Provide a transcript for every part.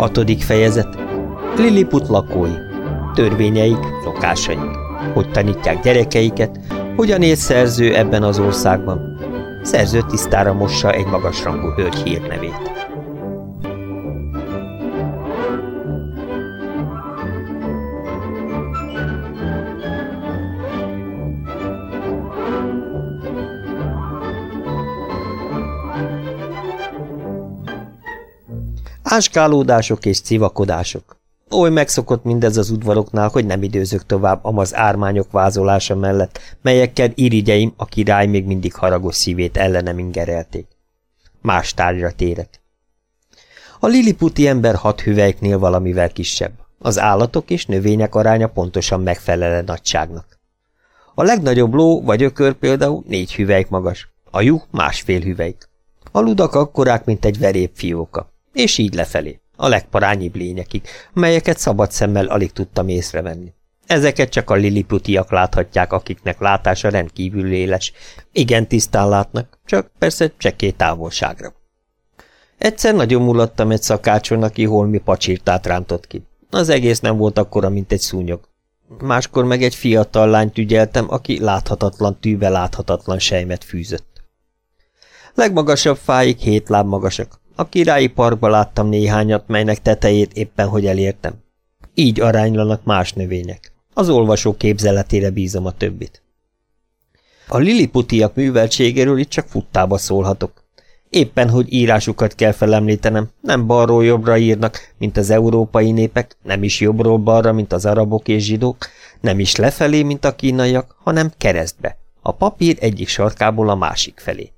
Hatodik fejezet. Lilliput lakói. Törvényeik, szokásaik. Hogy tanítják gyerekeiket, hogyan él szerző ebben az országban. Szerző tisztára mossa egy magasrangú hölgy hírnevét. Áskálódások és civakodások. Oly megszokott mindez az udvaroknál, hogy nem időzök tovább amaz ármányok vázolása mellett, melyekkel irigyeim a király még mindig haragos szívét ellenem ingerelték. Más tárgyra térek. A liliputi ember hat hüvelyknél valamivel kisebb. Az állatok és növények aránya pontosan megfelele nagyságnak. A legnagyobb ló vagy ökör például négy hüvelyk magas, a juh másfél hüvelyk. A ludak akkorák, mint egy verép fióka. És így lefelé, a legparányibb lényekig, melyeket szabad szemmel alig tudtam észrevenni. Ezeket csak a liliputiak láthatják, akiknek látása rendkívül éles. Igen tisztán látnak, csak persze csekély távolságra. Egyszer nagyon mulattam egy szakácson, aki holmi pacsirtát rántott ki. Az egész nem volt akkora, mint egy szúnyog. Máskor meg egy fiatal lányt ügyeltem, aki láthatatlan tűve láthatatlan sejmet fűzött. Legmagasabb fáig hét láb magasak, a királyi parkba láttam néhányat, melynek tetejét éppen hogy elértem. Így aránylanak más növények. Az olvasó képzeletére bízom a többit. A liliputiak műveltségéről itt csak futtába szólhatok. Éppen, hogy írásukat kell felemlítenem, nem balról jobbra írnak, mint az európai népek, nem is jobbról balra, mint az arabok és zsidók, nem is lefelé, mint a kínaiak, hanem keresztbe, a papír egyik sarkából a másik felé.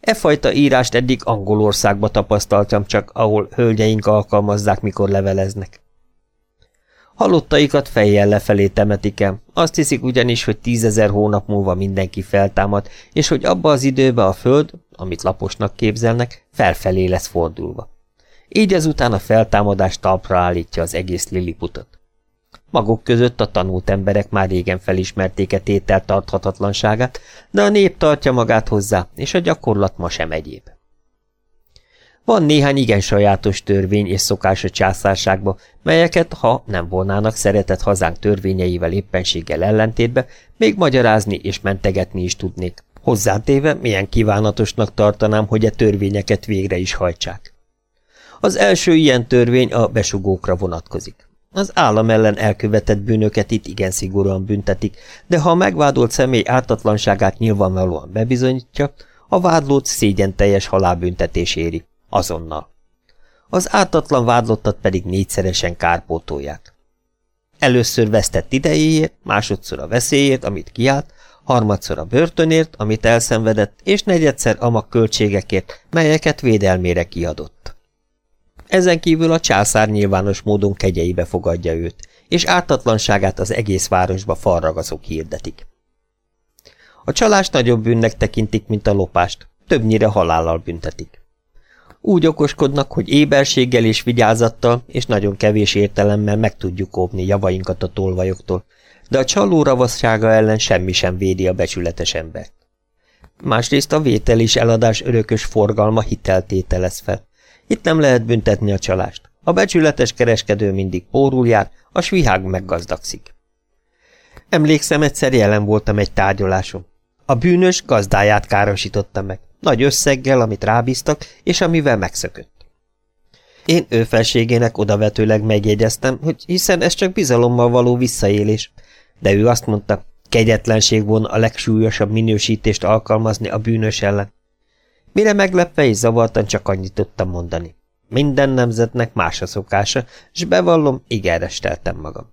E fajta írást eddig Angolországba tapasztaltam csak, ahol hölgyeink alkalmazzák, mikor leveleznek. Halottaikat fejjel lefelé temetik el, azt hiszik ugyanis, hogy tízezer hónap múlva mindenki feltámad, és hogy abba az időbe a föld, amit laposnak képzelnek, felfelé lesz fordulva. Így ezután a feltámadás talpra állítja az egész Liliputot. Maguk között a tanult emberek már régen felismerték a tétel tarthatatlanságát, de a nép tartja magát hozzá, és a gyakorlat ma sem egyéb. Van néhány igen sajátos törvény és szokás a császárságba, melyeket, ha nem volnának szeretett hazánk törvényeivel éppenséggel ellentétbe, még magyarázni és mentegetni is tudnék. Hozzátéve, milyen kívánatosnak tartanám, hogy a e törvényeket végre is hajtsák. Az első ilyen törvény a besugókra vonatkozik. Az állam ellen elkövetett bűnöket itt igen szigorúan büntetik, de ha a megvádolt személy ártatlanságát nyilvánvalóan bebizonyítja, a vádlót szégyen teljes halálbüntetés éri. Azonnal. Az ártatlan vádlottat pedig négyszeresen kárpótolják. Először vesztett idejéért, másodszor a veszélyért, amit kiállt, harmadszor a börtönért, amit elszenvedett, és negyedszer a költségekért, melyeket védelmére kiadott. Ezen kívül a császár nyilvános módon kegyeibe fogadja őt, és ártatlanságát az egész városba falragaszok hirdetik. A csalást nagyobb bűnnek tekintik, mint a lopást, többnyire halállal büntetik. Úgy okoskodnak, hogy éberséggel és vigyázattal, és nagyon kevés értelemmel meg tudjuk óvni javainkat a tolvajoktól, de a csaló ravassága ellen semmi sem védi a becsületes embert. Másrészt a vétel és eladás örökös forgalma hiteltételez fel. Itt nem lehet büntetni a csalást. A becsületes kereskedő mindig pórul jár, a svihág meggazdagszik. Emlékszem, egyszer jelen voltam egy tárgyaláson. A bűnös gazdáját károsította meg, nagy összeggel, amit rábíztak, és amivel megszökött. Én ő felségének odavetőleg megjegyeztem, hogy hiszen ez csak bizalommal való visszaélés, de ő azt mondta, kegyetlenség volna a legsúlyosabb minősítést alkalmazni a bűnös ellen. Mire meglepve és zavartan csak annyit tudtam mondani. Minden nemzetnek más a szokása, és bevallom, igen resteltem magam.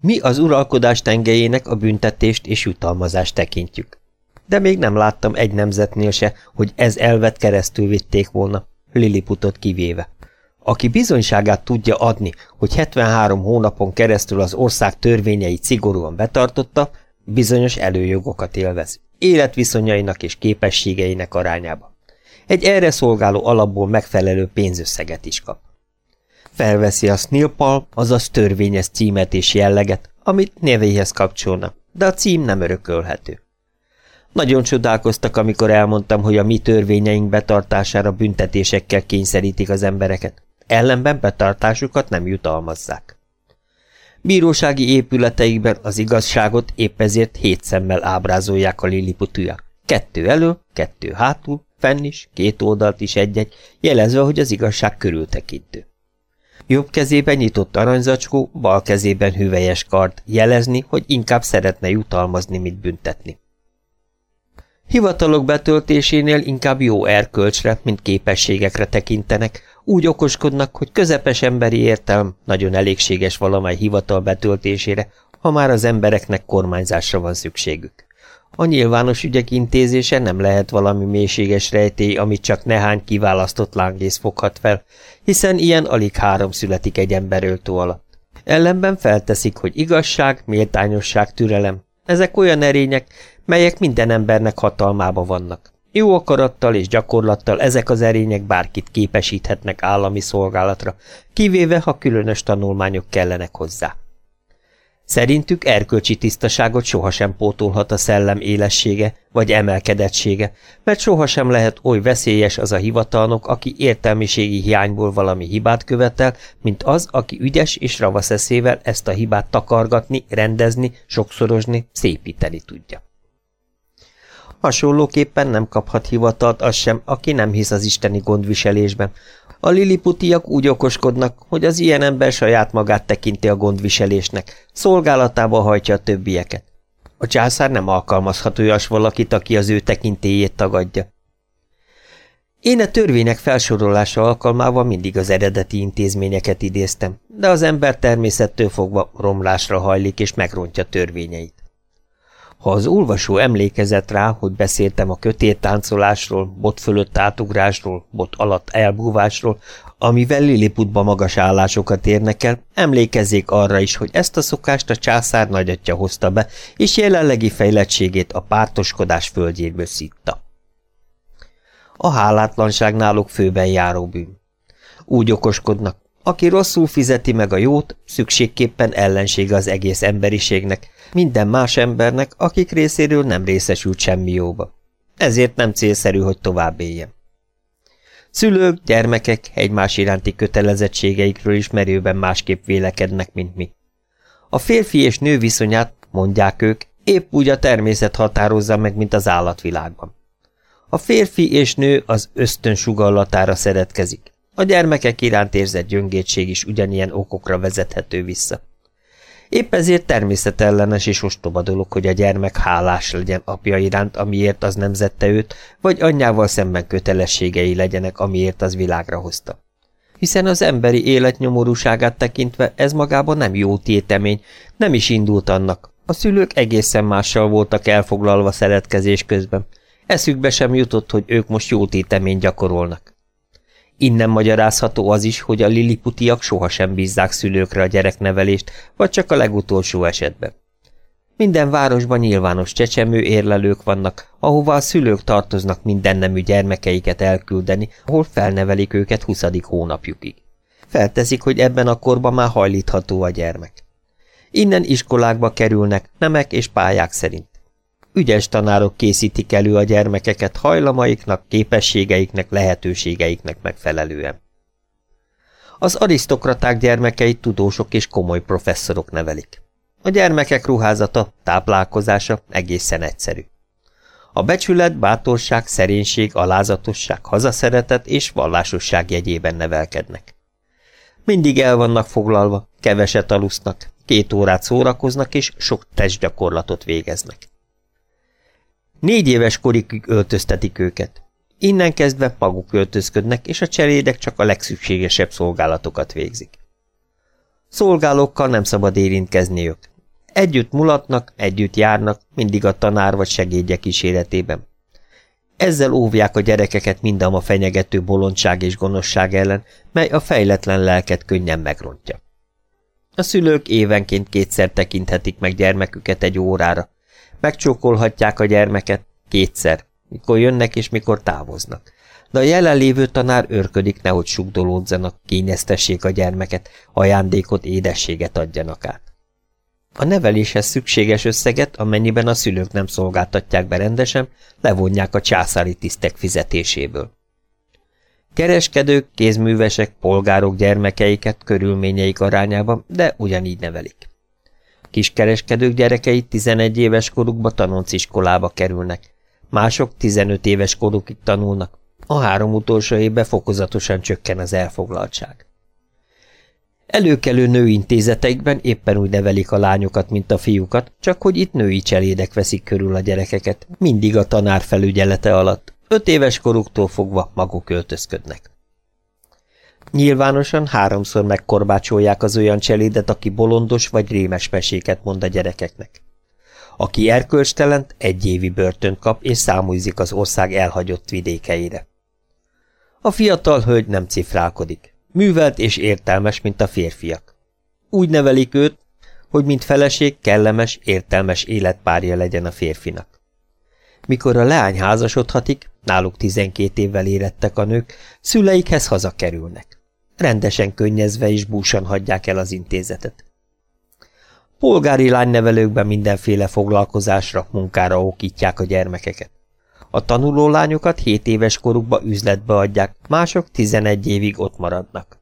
Mi az uralkodás tengelyének a büntetést és jutalmazást tekintjük. De még nem láttam egy nemzetnél se, hogy ez elvet keresztül vitték volna, Liliputot kivéve. Aki bizonyságát tudja adni, hogy 73 hónapon keresztül az ország törvényeit szigorúan betartotta, bizonyos előjogokat élvez életviszonyainak és képességeinek arányába. Egy erre szolgáló alapból megfelelő pénzösszeget is kap. Felveszi a snilpal, azaz törvényes címet és jelleget, amit nevéhez kapcsolna, de a cím nem örökölhető. Nagyon csodálkoztak, amikor elmondtam, hogy a mi törvényeink betartására büntetésekkel kényszerítik az embereket. Ellenben betartásukat nem jutalmazzák. Bírósági épületeikben az igazságot épp ezért hét szemmel ábrázolják a liliputuja. Kettő elő, kettő hátul, fenn is, két oldalt is egy-egy, jelezve, hogy az igazság körültekintő. Jobb kezében nyitott aranyzacskó, bal kezében hüvelyes kard, jelezni, hogy inkább szeretne jutalmazni, mint büntetni. Hivatalok betöltésénél inkább jó erkölcsre, mint képességekre tekintenek, úgy okoskodnak, hogy közepes emberi értelm nagyon elégséges valamely hivatal betöltésére, ha már az embereknek kormányzásra van szükségük. A nyilvános ügyek intézése nem lehet valami mélységes rejtély, amit csak nehány kiválasztott lángész foghat fel, hiszen ilyen alig három születik egy ember öltó alatt. Ellenben felteszik, hogy igazság, méltányosság, türelem. Ezek olyan erények, melyek minden embernek hatalmába vannak. Jó akarattal és gyakorlattal ezek az erények bárkit képesíthetnek állami szolgálatra, kivéve, ha különös tanulmányok kellenek hozzá. Szerintük erkölcsi tisztaságot sohasem pótolhat a szellem élessége vagy emelkedettsége, mert sohasem lehet oly veszélyes az a hivatalnok, aki értelmiségi hiányból valami hibát követel, mint az, aki ügyes és ravasz eszével ezt a hibát takargatni, rendezni, sokszorozni, szépíteni tudja. Hasonlóképpen nem kaphat hivatalt az sem, aki nem hisz az isteni gondviselésben. A liliputiak úgy okoskodnak, hogy az ilyen ember saját magát tekinti a gondviselésnek, szolgálatába hajtja a többieket. A császár nem alkalmazhat olyas valakit, aki az ő tekintélyét tagadja. Én a törvények felsorolása alkalmával mindig az eredeti intézményeket idéztem, de az ember természettől fogva romlásra hajlik és megrontja törvényeit. Ha az olvasó emlékezett rá, hogy beszéltem a kötéltáncolásról, bot fölött átugrásról, bot alatt elbúvásról, amivel Lilliputba magas állásokat érnek el, emlékezzék arra is, hogy ezt a szokást a császár nagyatja hozta be, és jelenlegi fejlettségét a pártoskodás földjéből szitta. A hálátlanság náluk főben járó bűn. Úgy okoskodnak, aki rosszul fizeti meg a jót, szükségképpen ellensége az egész emberiségnek, minden más embernek, akik részéről nem részesült semmi jóba. Ezért nem célszerű, hogy tovább éljen. Szülők, gyermekek egymás iránti kötelezettségeikről is merőben másképp vélekednek, mint mi. A férfi és nő viszonyát, mondják ők, épp úgy a természet határozza meg, mint az állatvilágban. A férfi és nő az ösztön sugallatára szeretkezik. A gyermekek iránt érzett gyöngétség is ugyanilyen okokra vezethető vissza. Épp ezért természetellenes és ostoba dolog, hogy a gyermek hálás legyen apja iránt, amiért az nemzette őt, vagy anyjával szemben kötelességei legyenek, amiért az világra hozta. Hiszen az emberi élet nyomorúságát tekintve ez magában nem jó tétemény, nem is indult annak. A szülők egészen mással voltak elfoglalva szeretkezés közben. Eszükbe sem jutott, hogy ők most jó tétemény gyakorolnak. Innen magyarázható az is, hogy a liliputiak sohasem bízzák szülőkre a gyereknevelést, vagy csak a legutolsó esetben. Minden városban nyilvános csecsemő érlelők vannak, ahová a szülők tartoznak minden nemű gyermekeiket elküldeni, ahol felnevelik őket huszadik hónapjukig. Felteszik, hogy ebben a korban már hajlítható a gyermek. Innen iskolákba kerülnek, nemek és pályák szerint. Ügyes tanárok készítik elő a gyermekeket hajlamaiknak, képességeiknek, lehetőségeiknek megfelelően. Az arisztokraták gyermekeit tudósok és komoly professzorok nevelik. A gyermekek ruházata, táplálkozása egészen egyszerű. A becsület, bátorság, szerénység, alázatosság, hazaszeretet és vallásosság jegyében nevelkednek. Mindig el vannak foglalva, keveset alusznak, két órát szórakoznak és sok testgyakorlatot végeznek. Négy éves korikig öltöztetik őket. Innen kezdve maguk öltözködnek, és a cselédek csak a legszükségesebb szolgálatokat végzik. Szolgálókkal nem szabad érintkezni ők. Együtt mulatnak, együtt járnak, mindig a tanár vagy segédje kíséretében. Ezzel óvják a gyerekeket mindam a fenyegető bolondság és gonoszság ellen, mely a fejletlen lelket könnyen megrontja. A szülők évenként kétszer tekinthetik meg gyermeküket egy órára, Megcsókolhatják a gyermeket kétszer, mikor jönnek és mikor távoznak. De a jelenlévő tanár őrködik, nehogy sugdolódzanak, kényeztessék a gyermeket, ajándékot, édességet adjanak át. A neveléshez szükséges összeget, amennyiben a szülők nem szolgáltatják be rendesen, levonják a császári tisztek fizetéséből. Kereskedők, kézművesek, polgárok gyermekeiket körülményeik arányában, de ugyanígy nevelik. Kiskereskedők gyerekei 11 éves korukba tanonciskolába kerülnek, mások 15 éves korukig tanulnak, a három utolsó évben fokozatosan csökken az elfoglaltság. Előkelő nőintézeteikben éppen úgy nevelik a lányokat, mint a fiúkat, csak hogy itt női cselédek veszik körül a gyerekeket, mindig a tanár felügyelete alatt, öt éves koruktól fogva maguk öltözködnek. Nyilvánosan háromszor megkorbácsolják az olyan cselédet, aki bolondos vagy rémes meséket mond a gyerekeknek. Aki erkölcstelent, egy évi börtönt kap, és számúzik az ország elhagyott vidékeire. A fiatal hölgy nem cifrálkodik. Művelt és értelmes, mint a férfiak. Úgy nevelik őt, hogy mint feleség kellemes, értelmes életpárja legyen a férfinak. Mikor a leány házasodhatik, náluk 12 évvel érettek a nők, szüleikhez hazakerülnek. Rendesen könnyezve és búsan hagyják el az intézetet. Polgári lánynevelőkben mindenféle foglalkozásra, munkára okítják a gyermekeket. A tanuló lányokat 7 éves korukba üzletbe adják, mások 11 évig ott maradnak.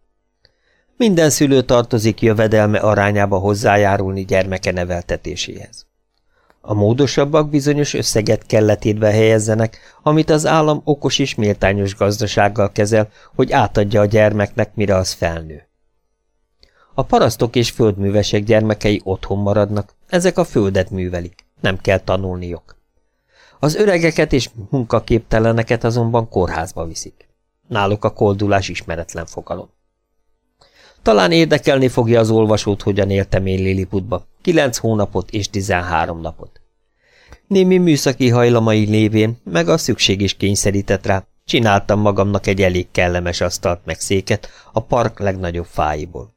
Minden szülő tartozik jövedelme arányába hozzájárulni gyermeke neveltetéséhez. A módosabbak bizonyos összeget kelletétbe helyezzenek, amit az állam okos és méltányos gazdasággal kezel, hogy átadja a gyermeknek, mire az felnő. A parasztok és földművesek gyermekei otthon maradnak, ezek a földet művelik, nem kell tanulniuk. Az öregeket és munkaképteleneket azonban kórházba viszik. Náluk a koldulás ismeretlen fogalom. Talán érdekelni fogja az olvasót, hogyan éltem én Lilliputba, kilenc hónapot és tizenhárom napot. Némi műszaki hajlamai lévén, meg a szükség is kényszerített rá, csináltam magamnak egy elég kellemes asztalt meg széket a park legnagyobb fáiból.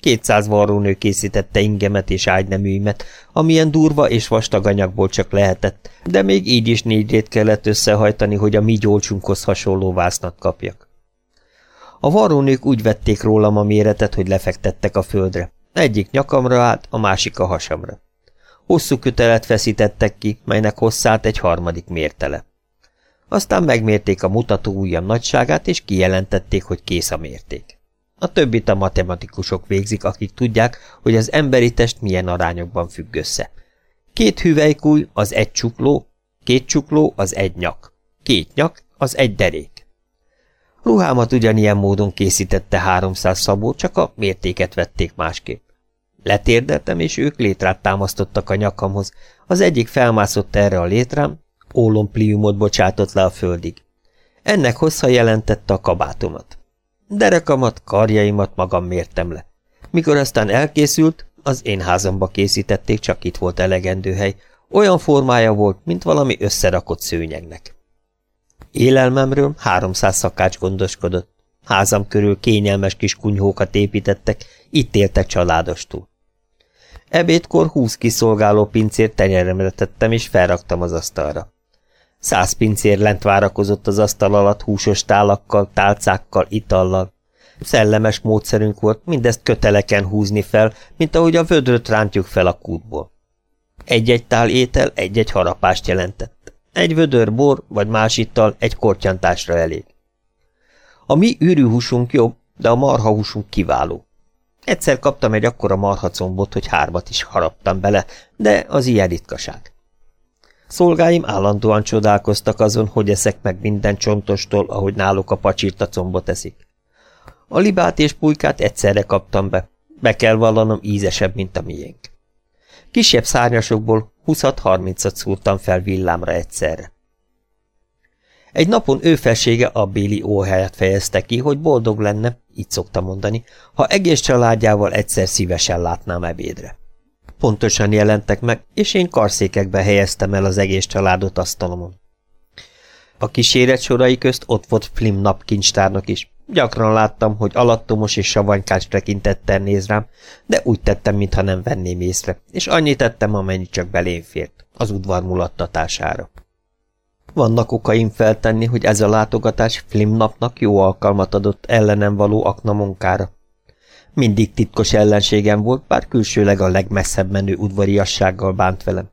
Kétszáz varrónő készítette ingemet és ágyneműimet, amilyen durva és vastag anyagból csak lehetett, de még így is négy kellett összehajtani, hogy a mi gyolcsunkhoz hasonló vásznat kapjak. A varrónők úgy vették rólam a méretet, hogy lefektettek a földre. Egyik nyakamra állt, a másik a hasamra. Hosszú kötelet feszítettek ki, melynek hosszát egy harmadik mértele. Aztán megmérték a mutató ujjam nagyságát, és kijelentették, hogy kész a mérték. A többit a matematikusok végzik, akik tudják, hogy az emberi test milyen arányokban függ össze. Két hüvelykúj az egy csukló, két csukló az egy nyak, két nyak az egy derék. Ruhámat ugyanilyen módon készítette 300 szabó, csak a mértéket vették másképp. Letérdeltem, és ők létrát támasztottak a nyakamhoz. Az egyik felmászott erre a létrám, ólompliumot bocsátott le a földig. Ennek hossza jelentette a kabátomat. Derekamat, karjaimat magam mértem le. Mikor aztán elkészült, az én házamba készítették, csak itt volt elegendő hely, olyan formája volt, mint valami összerakott szőnyegnek. Élelmemről háromszáz szakács gondoskodott. Házam körül kényelmes kis kunyhókat építettek, itt éltek családostul. Ebédkor húsz kiszolgáló pincért tenyeremre tettem, és felraktam az asztalra. Száz pincér lent várakozott az asztal alatt húsos tálakkal, tálcákkal, itallal. Szellemes módszerünk volt mindezt köteleken húzni fel, mint ahogy a vödröt rántjuk fel a kútból. Egy-egy tál étel egy-egy harapást jelentett. Egy vödör bor vagy más ittal egy kortyantásra elég. A mi űrűhúsunk jobb, de a marhahúsunk kiváló. Egyszer kaptam egy akkora marhacombot, hogy hármat is haraptam bele, de az ilyen ritkaság. Szolgáim állandóan csodálkoztak azon, hogy eszek meg minden csontostól, ahogy náluk a pacsirta combot eszik. A libát és pulykát egyszerre kaptam be. Be kell vallanom ízesebb, mint a miénk. Kisebb szárnyasokból 20-30-at szúrtam fel villámra egyszerre. Egy napon ő felsége a Béli óhelyet fejezte ki, hogy boldog lenne, így szokta mondani, ha egész családjával egyszer szívesen látnám ebédre. Pontosan jelentek meg, és én karszékekbe helyeztem el az egész családot asztalomon. A kíséret sorai közt ott volt Flim napkincstárnak is. Gyakran láttam, hogy alattomos és savanykás tekintettel néz rám, de úgy tettem, mintha nem venném észre, és annyit tettem, amennyi csak belém fért, az udvar mulattatására. Vannak okaim feltenni, hogy ez a látogatás Flim napnak jó alkalmat adott ellenem való akna munkára. Mindig titkos ellenségem volt, bár külsőleg a legmesszebb menő udvariassággal bánt velem.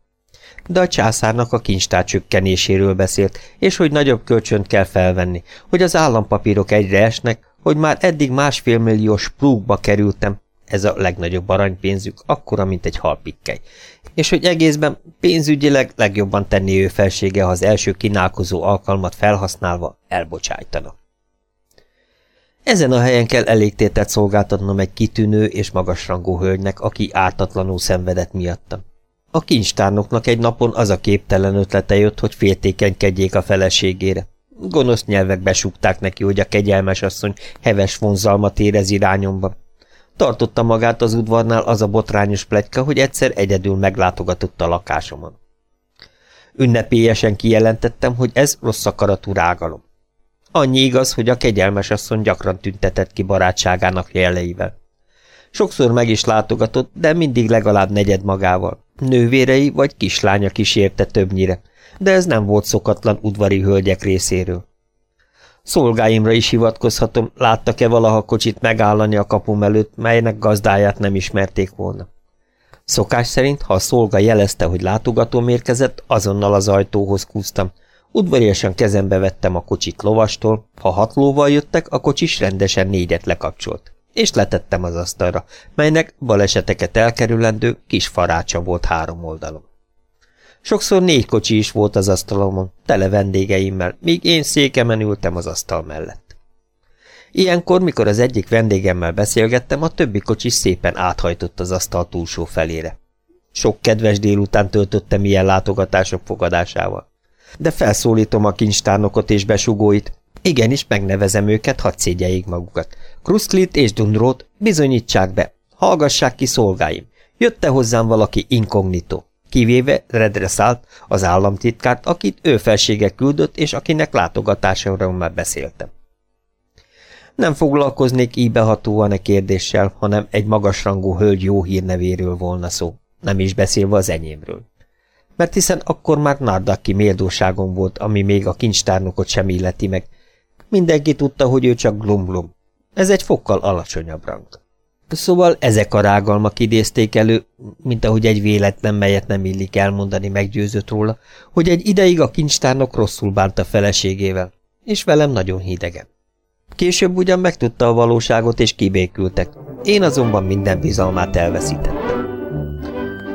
De a császárnak a kincstár csökkenéséről beszélt, és hogy nagyobb kölcsönt kell felvenni, hogy az állampapírok egyre esnek, hogy már eddig másfél milliós prúgba kerültem, ez a legnagyobb aranypénzük, akkora, mint egy halpikkely, és hogy egészben pénzügyileg legjobban tenni ő felsége, ha az első kínálkozó alkalmat felhasználva elbocsájtana. Ezen a helyen kell elégtételt szolgáltatnom egy kitűnő és magasrangú hölgynek, aki ártatlanul szenvedett miattam. A kincstárnoknak egy napon az a képtelen ötlete jött, hogy féltékenykedjék a feleségére. Gonosz nyelvek besúgták neki, hogy a kegyelmes asszony heves vonzalmat érez irányomban. Tartotta magát az udvarnál az a botrányos pletyka, hogy egyszer egyedül meglátogatott a lakásomon. Ünnepélyesen kijelentettem, hogy ez rossz akaratú rágalom. Annyi igaz, hogy a kegyelmes asszony gyakran tüntetett ki barátságának jeleivel. Sokszor meg is látogatott, de mindig legalább negyed magával. Nővérei vagy kislánya kísérte többnyire, de ez nem volt szokatlan udvari hölgyek részéről. Szolgáimra is hivatkozhatom, láttak-e valaha kocsit megállani a kapum előtt, melynek gazdáját nem ismerték volna. Szokás szerint, ha a szolga jelezte, hogy látogatóm érkezett, azonnal az ajtóhoz kúztam, Udvariasan kezembe vettem a kocsit lovastól, ha hat lóval jöttek, a kocsis rendesen négyet lekapcsolt, és letettem az asztalra, melynek baleseteket elkerülendő kis farácsa volt három oldalon. Sokszor négy kocsi is volt az asztalomon, tele vendégeimmel, míg én székemen ültem az asztal mellett. Ilyenkor, mikor az egyik vendégemmel beszélgettem, a többi kocsi szépen áthajtott az asztal túlsó felére. Sok kedves délután töltöttem ilyen látogatások fogadásával de felszólítom a kincstárnokot és besugóit. Igenis, megnevezem őket, hadd szégyeljék magukat. Kruszklit és Dundrót bizonyítsák be. Hallgassák ki szolgáim. Jötte hozzám valaki inkognitó, kivéve Redreszált, az államtitkárt, akit ő felsége küldött, és akinek látogatásomról már beszéltem. Nem foglalkoznék így behatóan a kérdéssel, hanem egy magasrangú hölgy jó hírnevéről volna szó, nem is beszélve az enyémről mert hiszen akkor már Nardaki méltóságon volt, ami még a kincstárnokot sem illeti meg. Mindenki tudta, hogy ő csak glumblum. Ez egy fokkal alacsonyabb rang. Szóval ezek a rágalmak idézték elő, mint ahogy egy véletlen, melyet nem illik elmondani, meggyőzött róla, hogy egy ideig a kincstárnok rosszul bánta feleségével, és velem nagyon hidegen. Később ugyan megtudta a valóságot, és kibékültek. Én azonban minden bizalmát elveszítettem.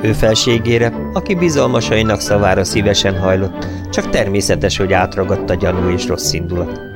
Ő felségére, aki bizalmasainak szavára szívesen hajlott, csak természetes, hogy átragadta gyanú és rossz indulat.